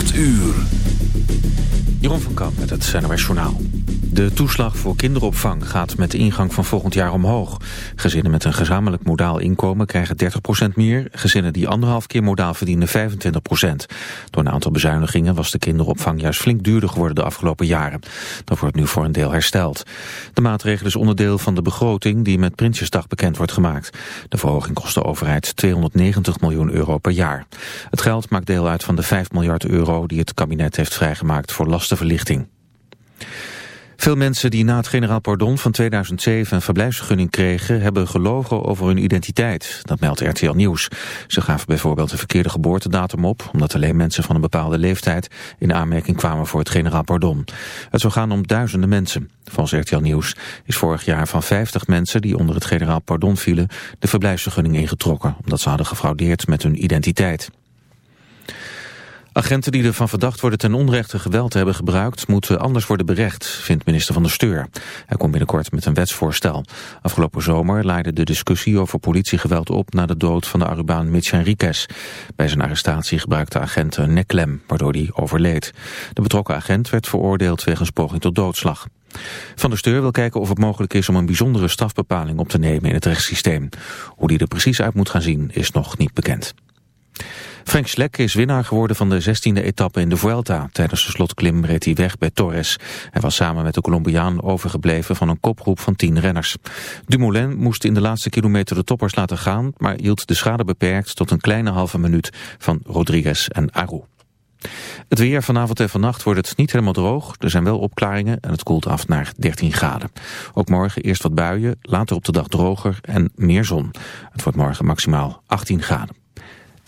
8 uur. Jeroen van Kamp met het NOS Journaal. De toeslag voor kinderopvang gaat met de ingang van volgend jaar omhoog. Gezinnen met een gezamenlijk modaal inkomen krijgen 30% meer. Gezinnen die anderhalf keer modaal verdienen 25%. Door een aantal bezuinigingen was de kinderopvang juist flink duurder geworden de afgelopen jaren. Dat wordt nu voor een deel hersteld. De maatregel is onderdeel van de begroting die met Prinsjesdag bekend wordt gemaakt. De verhoging kost de overheid 290 miljoen euro per jaar. Het geld maakt deel uit van de 5 miljard euro die het kabinet heeft vrijgemaakt voor lastenverlichting. Veel mensen die na het generaal pardon van 2007 een verblijfsvergunning kregen... hebben gelogen over hun identiteit. Dat meldt RTL Nieuws. Ze gaven bijvoorbeeld de verkeerde geboortedatum op... omdat alleen mensen van een bepaalde leeftijd in aanmerking kwamen voor het generaal pardon. Het zou gaan om duizenden mensen. Volgens RTL Nieuws is vorig jaar van 50 mensen die onder het generaal pardon vielen... de verblijfsvergunning ingetrokken, omdat ze hadden gefraudeerd met hun identiteit. Agenten die ervan verdacht worden ten onrechte geweld hebben gebruikt... moeten anders worden berecht, vindt minister van der Steur. Hij komt binnenkort met een wetsvoorstel. Afgelopen zomer leidde de discussie over politiegeweld op... na de dood van de Arubaan Mitch Henriquez. Bij zijn arrestatie gebruikte agenten een nekklem, waardoor hij overleed. De betrokken agent werd veroordeeld wegens poging tot doodslag. Van der Steur wil kijken of het mogelijk is om een bijzondere strafbepaling op te nemen in het rechtssysteem. Hoe die er precies uit moet gaan zien is nog niet bekend. Frank Slek is winnaar geworden van de 16e etappe in de Vuelta. Tijdens de slotklim reed hij weg bij Torres. Hij was samen met de Colombiaan overgebleven van een kopgroep van 10 renners. Dumoulin moest in de laatste kilometer de toppers laten gaan... maar hield de schade beperkt tot een kleine halve minuut van Rodriguez en Aru. Het weer vanavond en vannacht wordt het niet helemaal droog. Er zijn wel opklaringen en het koelt af naar 13 graden. Ook morgen eerst wat buien, later op de dag droger en meer zon. Het wordt morgen maximaal 18 graden.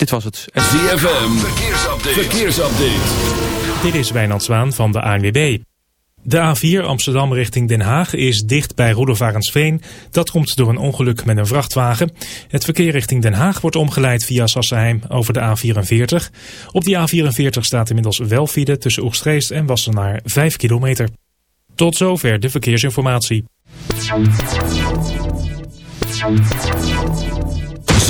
Dit was het. ZFM, verkeersupdate. verkeersupdate. Dit is Wijnand Zwaan van de ANWB. De A4 Amsterdam richting Den Haag is dicht bij Roelofarensveen. Dat komt door een ongeluk met een vrachtwagen. Het verkeer richting Den Haag wordt omgeleid via Sassenheim over de A44. Op die A44 staat inmiddels wel file tussen Oegstreest en Wassenaar 5 kilometer. Tot zover de verkeersinformatie.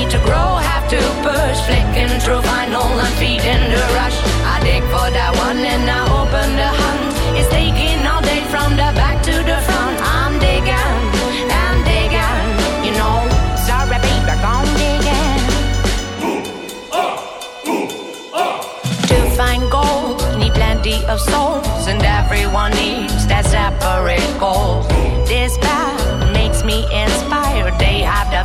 need to grow, have to push, flicking through vinyl and feeding the rush. I dig for that one and I open the hunt. It's taking all day from the back to the front. I'm digging, I'm digging, you know. Sorry, baby, I'm digging. To find gold, need plenty of souls, and everyone needs that separate goal. This path makes me inspired. They have the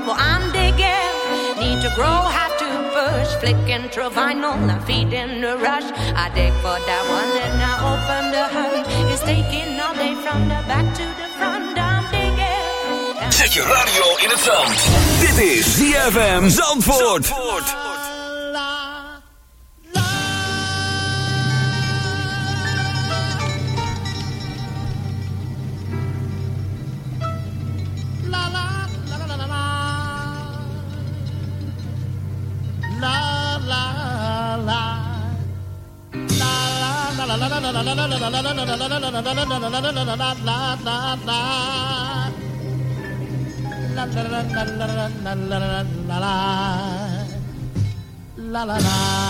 right. Well, I'm digging, need to grow, have to push, flicking through vinyl and feeding the rush. I dig for that one and I open the hunt. It's taking all day from the back to the front. I'm digging. Zet je radio in het zand. Dit is ZFM Zandvoort. La la la.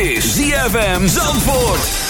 Is ZFM Zandvoort.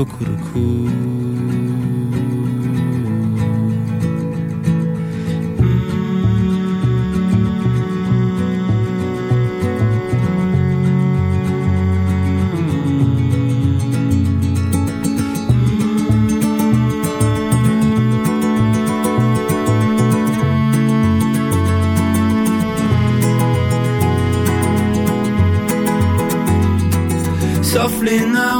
Cuckoo-cuckoo. Softly now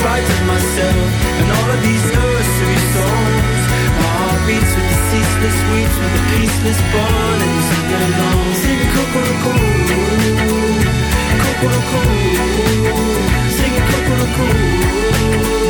spite myself and all of these nursery songs. My heart beats with the ceaseless weeps, with the peaceless burning sing along. Sing cuckoo-cuckoo, cuckoo-cuckoo, sing cuckoo-cuckoo.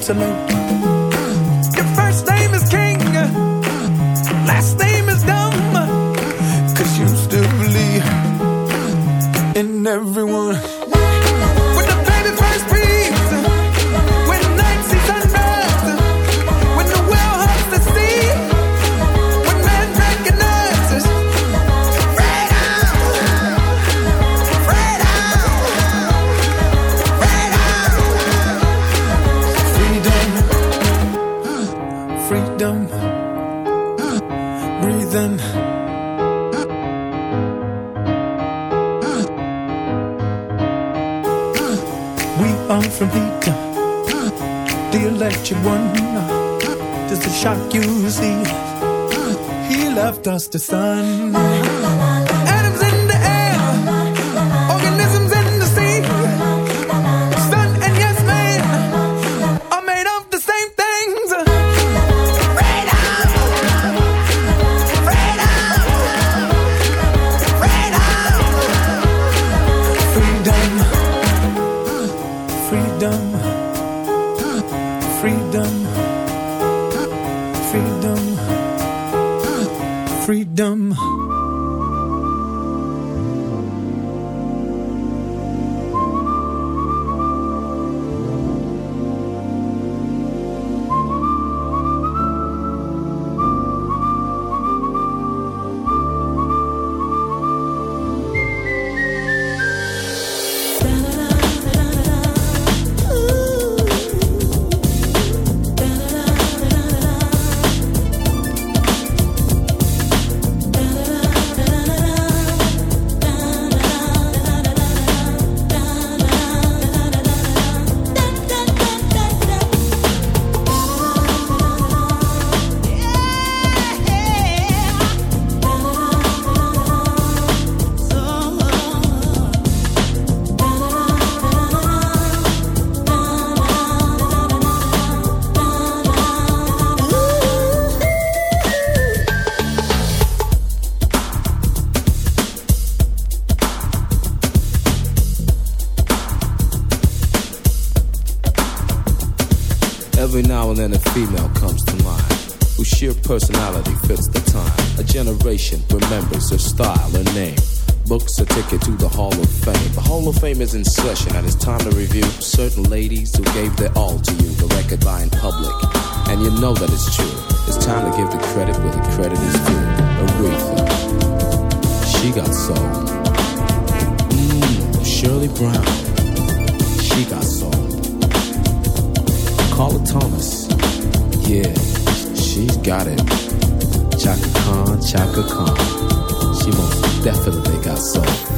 to. just a sun. credit is due. Aretha, she got soul. Mmm, Shirley Brown, she got soul. Carla Thomas, yeah, she's got it. Chaka Khan, Chaka Khan, she most definitely got soul.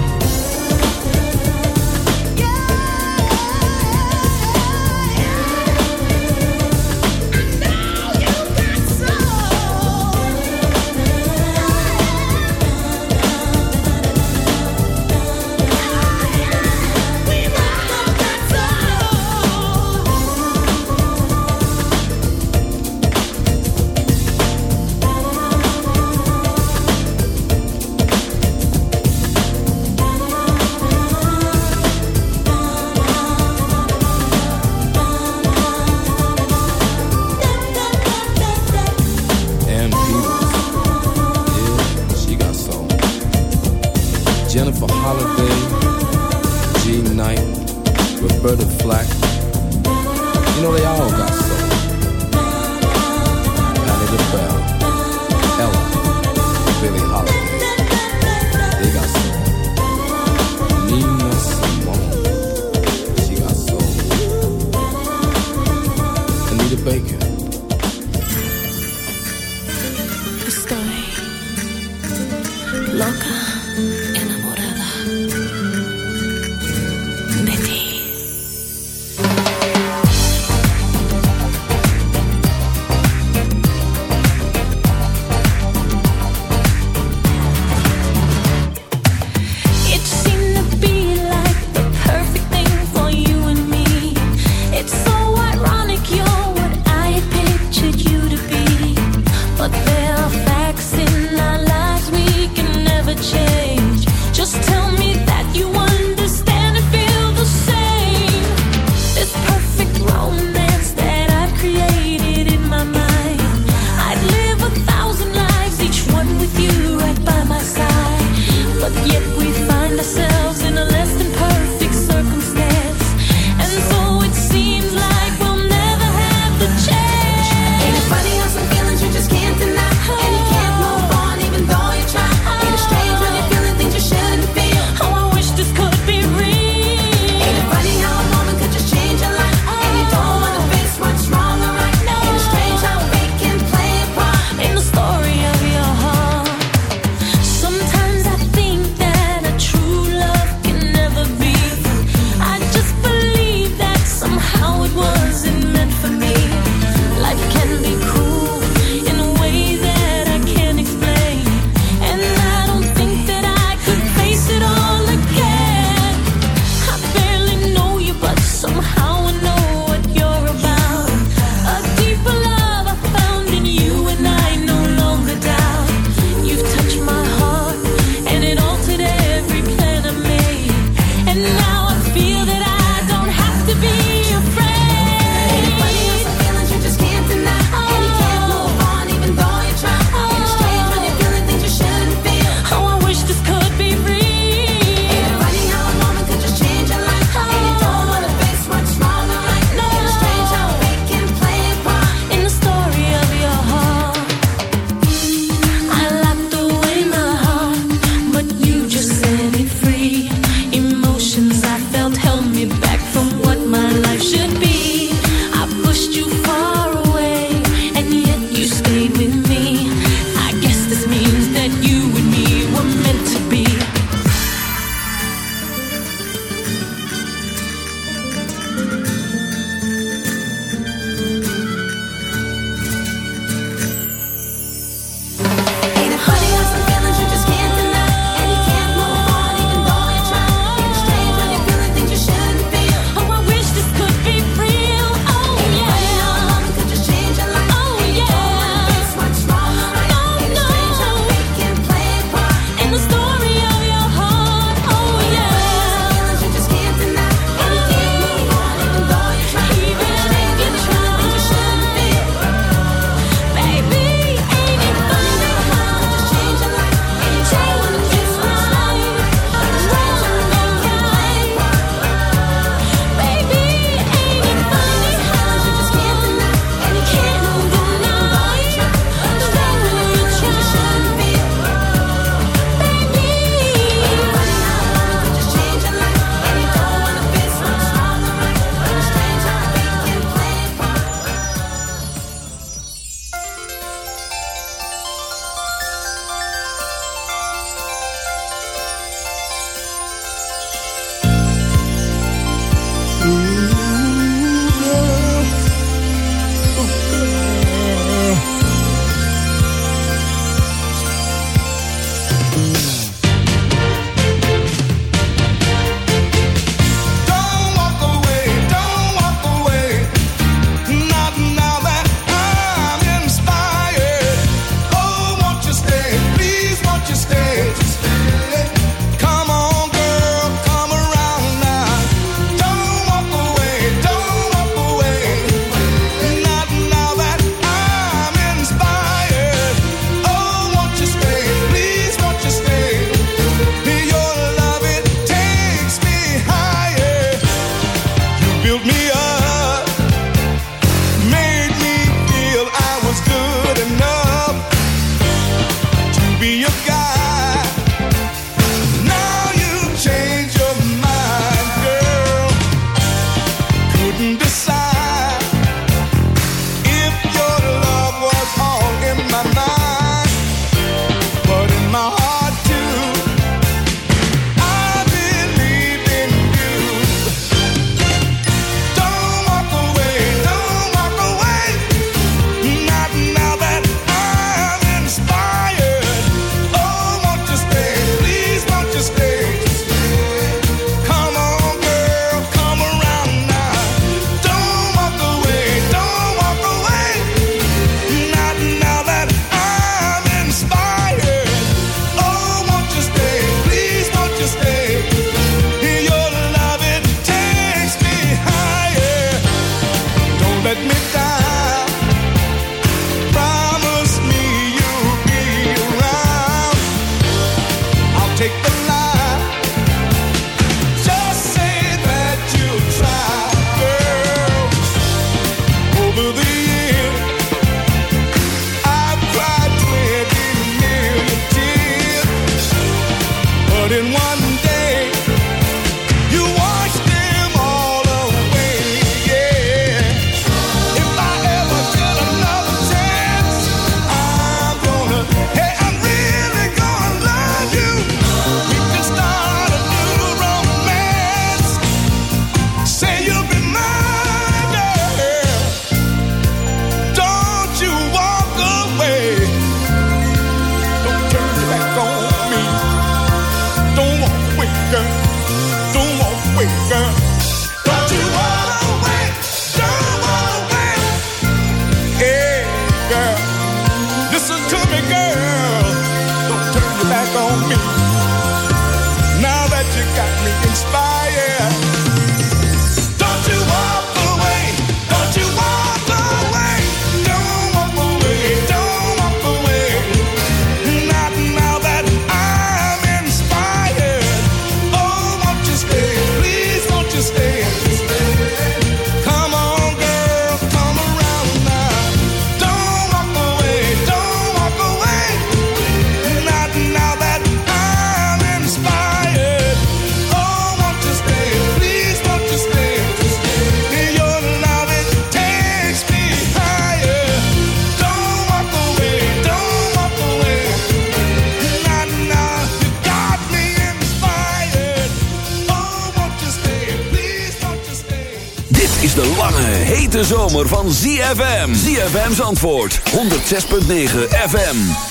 ZFM 106.9 FM.